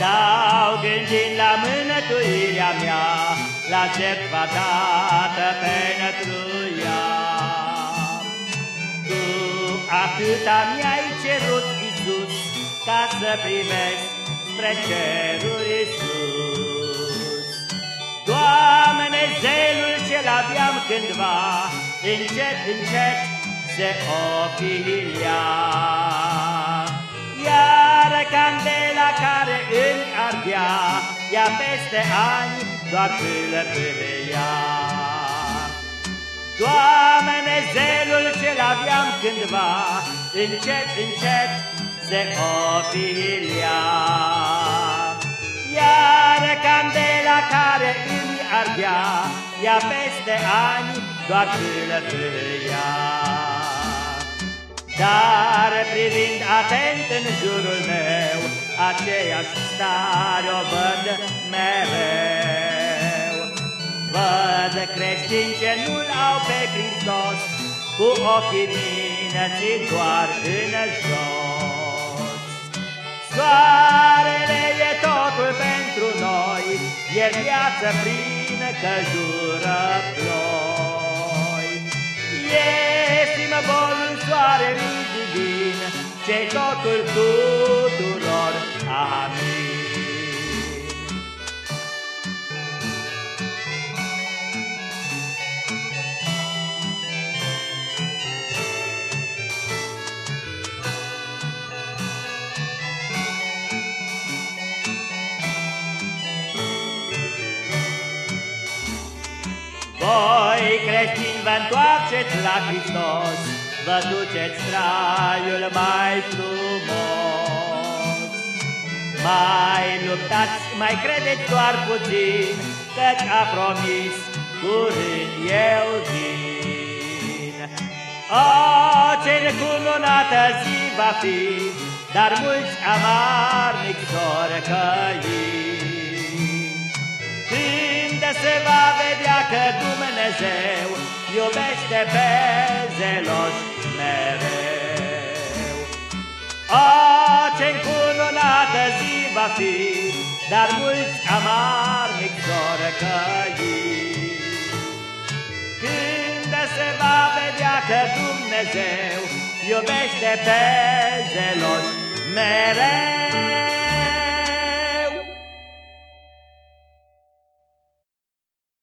Stau gândind la mânătuirea mea, La jertfa dată pentru ea. Tu atâta mi-ai cerut, Iisus, Ca să primesc spre ceruri sus. Doamne, zelul ce-l aveam cândva, Încet, încet se opilia. Ea peste ani doar pâlăpâlea. Doamne, zelul ce-l aveam cândva, Încet, încet se opilia. Iar candela care îmi ardea, Ea peste ani doar pâlăpâlea. Dar privind atent în jurul meu, Aceeași stare o văd mereu. Văd creștini ce nu-L au pe Hristos, Cu ochii minății doar în jos. Soarele e totul pentru noi, E viață plină căldură ploi. E simbolul soarelui divin, ce totul tuturor. Amin. Voi creștini vă întoarceți la Hristos, Vă duceți traiul mai frumos. Mai luptați, mai credeți doar puțin, Căci a promis, curând eu vin. O, ce necununată zi va fi, Dar mulți amarnic s-or se va vedea că Dumnezeu iubește pe zeloși mereu. Zi va fi, dar mulți amarnic s-or Când se va vedea că Dumnezeu iubește pe zeloși mereu.